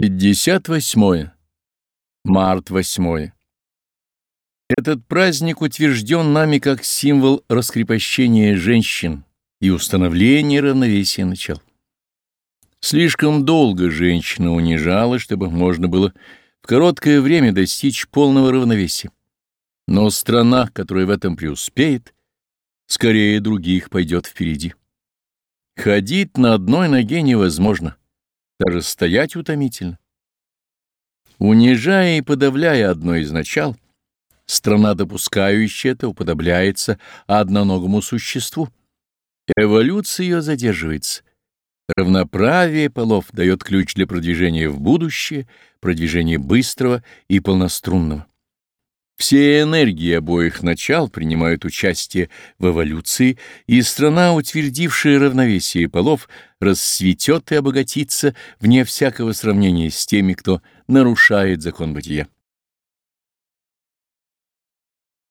58. Март 8. Этот праздник утвержден нами как символ раскрепощения женщин и установления равновесия начал. Слишком долго женщина унижала, чтобы можно было в короткое время достичь полного равновесия. Но страна, которая в этом преуспеет, скорее других пойдет впереди. Ходить на одной ноге невозможно даже стоять утомительно. Унижая и подавляя одно из начал, страна, допускающая это, уподобляется одноногому существу. Эволюция ее задерживается. Равноправие полов дает ключ для продвижения в будущее, продвижения быстрого и полнострунного. Все энергии обоих начал принимают участие в эволюции, и страна, утвердившая равновесие полов, расцветет и обогатится вне всякого сравнения с теми, кто нарушает закон бытия.